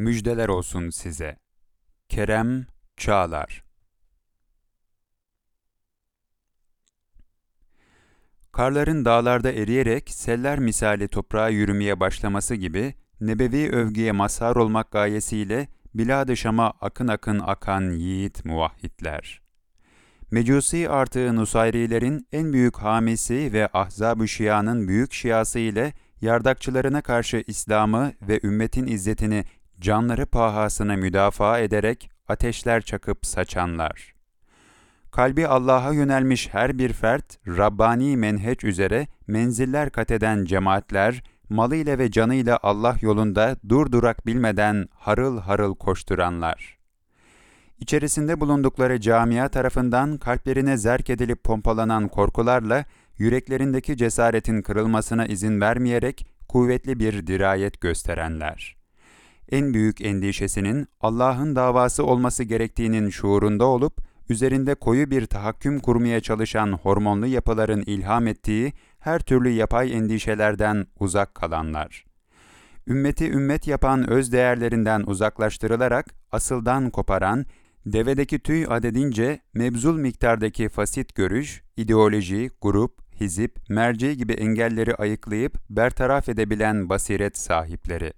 Müjdeler olsun size. Kerem Çağlar Karların dağlarda eriyerek seller misali toprağa yürümeye başlaması gibi nebevi övgüye mazhar olmak gayesiyle Bilad-ı Şam'a akın akın akan yiğit muvahhidler. Mecusi artığı Nusayrilerin en büyük hamisi ve Ahzab-ı Şia'nın büyük şiası ile yardakçılarına karşı İslam'ı ve ümmetin izzetini canları pahasına müdafaa ederek ateşler çakıp saçanlar. Kalbi Allah'a yönelmiş her bir fert, Rabbani menheç üzere menziller kat eden cemaatler, malıyla ve canıyla Allah yolunda durdurak bilmeden harıl harıl koşturanlar. İçerisinde bulundukları camia tarafından kalplerine zerk edilip pompalanan korkularla, yüreklerindeki cesaretin kırılmasına izin vermeyerek kuvvetli bir dirayet gösterenler. En büyük endişesinin Allah'ın davası olması gerektiğinin şuurunda olup, üzerinde koyu bir tahakküm kurmaya çalışan hormonlu yapıların ilham ettiği her türlü yapay endişelerden uzak kalanlar. Ümmeti ümmet yapan öz değerlerinden uzaklaştırılarak asıldan koparan, devedeki tüy adedince mebzul miktardaki fasit görüş, ideoloji, grup, hizip, merci gibi engelleri ayıklayıp bertaraf edebilen basiret sahipleri.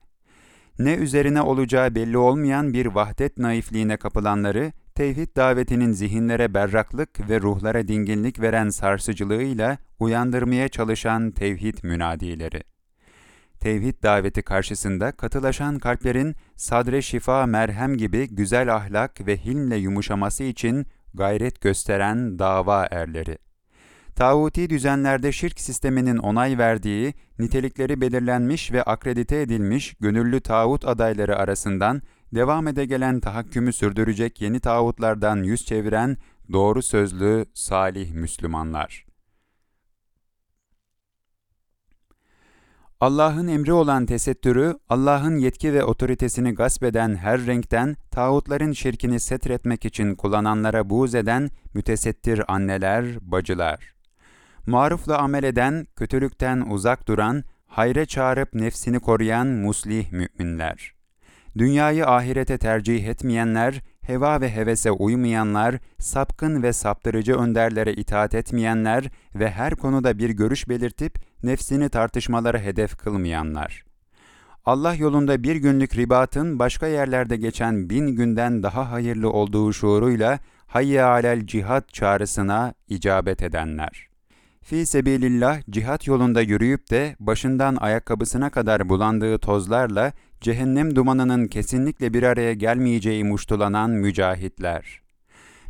Ne üzerine olacağı belli olmayan bir vahdet naifliğine kapılanları, tevhid davetinin zihinlere berraklık ve ruhlara dinginlik veren sarsıcılığıyla uyandırmaya çalışan tevhid münadileri. Tevhid daveti karşısında katılaşan kalplerin sadre şifa merhem gibi güzel ahlak ve hilmle yumuşaması için gayret gösteren dava erleri. Tağuti düzenlerde şirk sisteminin onay verdiği, nitelikleri belirlenmiş ve akredite edilmiş gönüllü tağut adayları arasından devam ede gelen tahakkümü sürdürecek yeni tağutlardan yüz çeviren doğru sözlü salih Müslümanlar. Allah'ın emri olan tesettürü, Allah'ın yetki ve otoritesini gasp eden her renkten, tağutların şirkini setretmek için kullananlara buğz eden mütesettir anneler, bacılar. Marufla amel eden, kötülükten uzak duran, hayre çağırıp nefsini koruyan muslih müminler. Dünyayı ahirete tercih etmeyenler, heva ve hevese uymayanlar, sapkın ve saptırıcı önderlere itaat etmeyenler ve her konuda bir görüş belirtip nefsini tartışmalara hedef kılmayanlar. Allah yolunda bir günlük ribatın başka yerlerde geçen bin günden daha hayırlı olduğu şuuruyla hayye alel cihat çağrısına icabet edenler. Fi sebilillah cihat yolunda yürüyüp de başından ayakkabısına kadar bulandığı tozlarla cehennem dumanının kesinlikle bir araya gelmeyeceği muştulanan mücahitler.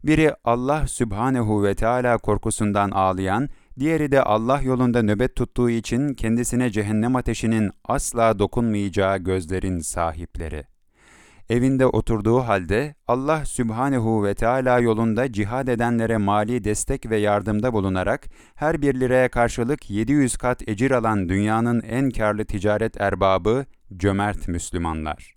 Biri Allah Sübhanehu ve Teala korkusundan ağlayan, diğeri de Allah yolunda nöbet tuttuğu için kendisine cehennem ateşinin asla dokunmayacağı gözlerin sahipleri. Evinde oturduğu halde Allah Sübhanehu ve Teala yolunda cihad edenlere mali destek ve yardımda bulunarak her bir liraya karşılık 700 kat ecir alan dünyanın en karlı ticaret erbabı cömert Müslümanlar.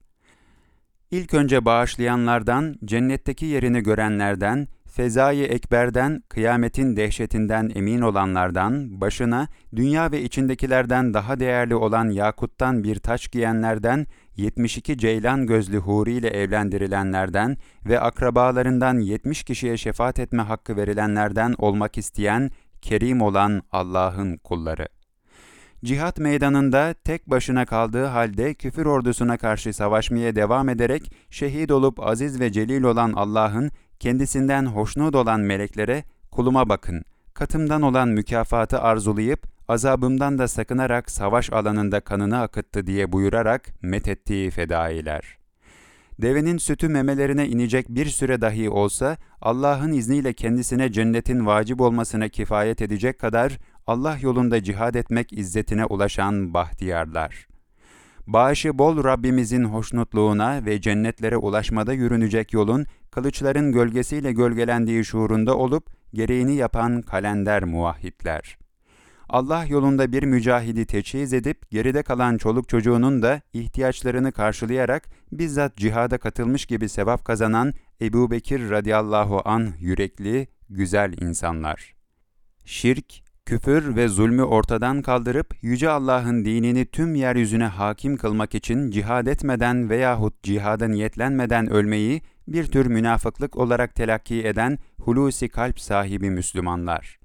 İlk önce bağışlayanlardan, cennetteki yerini görenlerden, fezai ekberden, kıyametin dehşetinden emin olanlardan, başına dünya ve içindekilerden daha değerli olan yakuttan bir taç giyenlerden, 72 ceylan gözlü huri ile evlendirilenlerden ve akrabalarından 70 kişiye şefaat etme hakkı verilenlerden olmak isteyen, kerim olan Allah'ın kulları. Cihat meydanında tek başına kaldığı halde küfür ordusuna karşı savaşmaya devam ederek şehit olup aziz ve celil olan Allah'ın kendisinden hoşnut olan meleklere kuluma bakın, katımdan olan mükafatı arzulayıp azabımdan da sakınarak savaş alanında kanını akıttı diye buyurarak methettiği fedailer. Devenin sütü memelerine inecek bir süre dahi olsa Allah'ın izniyle kendisine cennetin vacip olmasına kifayet edecek kadar Allah yolunda cihad etmek izzetine ulaşan bahtiyarlar. Bağışı bol Rabbimizin hoşnutluğuna ve cennetlere ulaşmada yürünecek yolun kılıçların gölgesiyle gölgelendiği şuurunda olup gereğini yapan kalender muvahhidler. Allah yolunda bir mücahidi teçhiz edip geride kalan çoluk çocuğunun da ihtiyaçlarını karşılayarak bizzat cihada katılmış gibi sevap kazanan Ebu Bekir radıyallahu an yürekli, güzel insanlar. Şirk, küfür ve zulmü ortadan kaldırıp Yüce Allah'ın dinini tüm yeryüzüne hakim kılmak için cihad etmeden veyahut cihada niyetlenmeden ölmeyi bir tür münafıklık olarak telakki eden hulusi kalp sahibi Müslümanlar.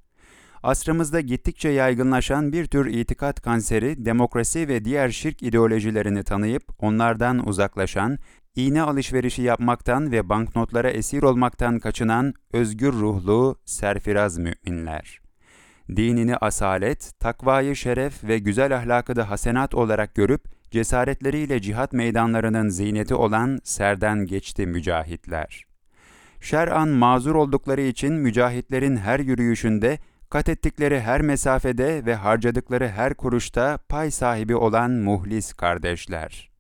Asrımızda gittikçe yaygınlaşan bir tür itikat kanseri, demokrasi ve diğer şirk ideolojilerini tanıyıp onlardan uzaklaşan, iğne alışverişi yapmaktan ve banknotlara esir olmaktan kaçınan özgür ruhlu, serfiraz müminler. Dinini asalet, takvayı şeref ve güzel ahlakı da hasenat olarak görüp, cesaretleriyle cihat meydanlarının ziyneti olan serden geçti mücahitler. Şer'an mazur oldukları için mücahitlerin her yürüyüşünde, kat ettikleri her mesafede ve harcadıkları her kuruşta pay sahibi olan muhlis kardeşler.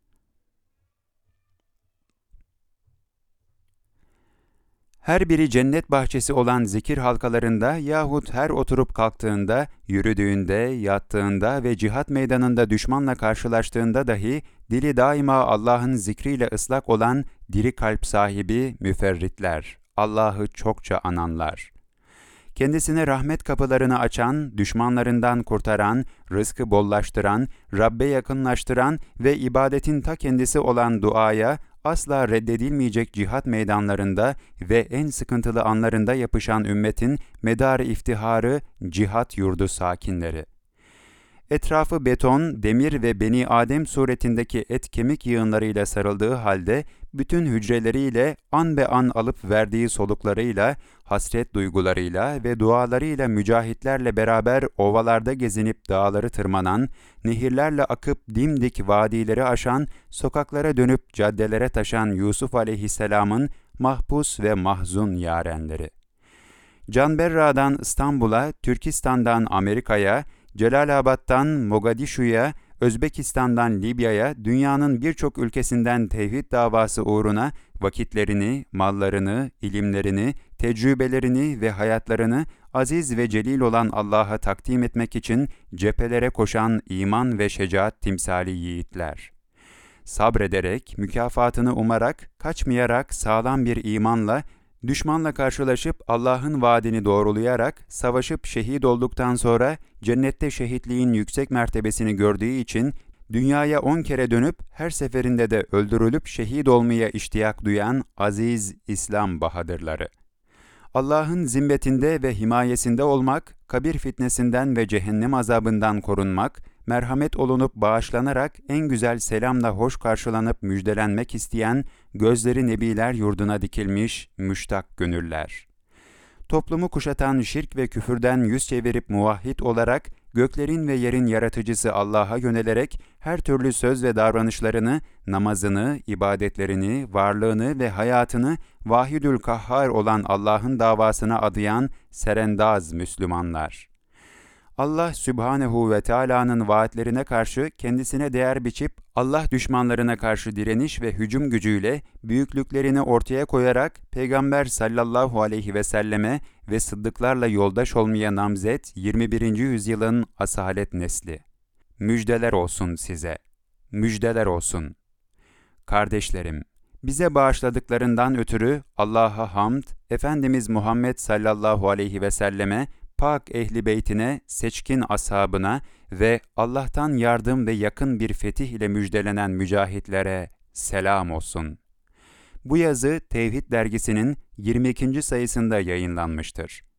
Her biri cennet bahçesi olan zikir halkalarında yahut her oturup kalktığında, yürüdüğünde, yattığında ve cihat meydanında düşmanla karşılaştığında dahi dili daima Allah'ın zikriyle ıslak olan diri kalp sahibi müferritler, Allah'ı çokça ananlar. Kendisine rahmet kapılarını açan, düşmanlarından kurtaran, rızkı bollaştıran, Rabbe yakınlaştıran ve ibadetin ta kendisi olan duaya asla reddedilmeyecek cihat meydanlarında ve en sıkıntılı anlarında yapışan ümmetin medar iftiharı cihat yurdu sakinleri. Etrafı beton, demir ve beni Adem suretindeki et kemik yığınlarıyla sarıldığı halde bütün hücreleriyle an be an alıp verdiği soluklarıyla, hasret duygularıyla ve dualarıyla mücahitlerle beraber ovalarda gezinip dağları tırmanan, nehirlerle akıp dimdik vadileri aşan, sokaklara dönüp caddelere taşan Yusuf aleyhisselamın mahpus ve mahzun yarenleri. Canberra'dan İstanbul'a, Türkistan'dan Amerika'ya, Celalabad'dan Mogadishu'ya, Özbekistan'dan Libya'ya, dünyanın birçok ülkesinden tevhid davası uğruna vakitlerini, mallarını, ilimlerini, tecrübelerini ve hayatlarını aziz ve celil olan Allah'a takdim etmek için cephelere koşan iman ve şecaat timsali yiğitler. Sabrederek, mükafatını umarak, kaçmayarak sağlam bir imanla Düşmanla karşılaşıp Allah'ın vaadini doğrulayarak savaşıp şehit olduktan sonra cennette şehitliğin yüksek mertebesini gördüğü için dünyaya on kere dönüp her seferinde de öldürülüp şehit olmaya iştiyak duyan aziz İslam bahadırları. Allah'ın zimmetinde ve himayesinde olmak, kabir fitnesinden ve cehennem azabından korunmak, merhamet olunup bağışlanarak en güzel selamla hoş karşılanıp müjdelenmek isteyen gözleri nebiler yurduna dikilmiş müştak gönüller. Toplumu kuşatan şirk ve küfürden yüz çevirip muvahhid olarak göklerin ve yerin yaratıcısı Allah'a yönelerek her türlü söz ve davranışlarını, namazını, ibadetlerini, varlığını ve hayatını vahidül kahhar olan Allah'ın davasına adayan serendaz Müslümanlar. Allah Sübhanehu ve Teala'nın vaatlerine karşı kendisine değer biçip Allah düşmanlarına karşı direniş ve hücum gücüyle büyüklüklerini ortaya koyarak Peygamber sallallahu aleyhi ve selleme ve sıddıklarla yoldaş olmaya namzet 21. yüzyılın asalet nesli. Müjdeler olsun size. Müjdeler olsun. Kardeşlerim, bize bağışladıklarından ötürü Allah'a hamd, Efendimiz Muhammed sallallahu aleyhi ve selleme pak ehli beytine, seçkin ashabına ve Allah'tan yardım ve yakın bir fetih ile müjdelenen mücahitlere selam olsun. Bu yazı Tevhid dergisinin 22. sayısında yayınlanmıştır.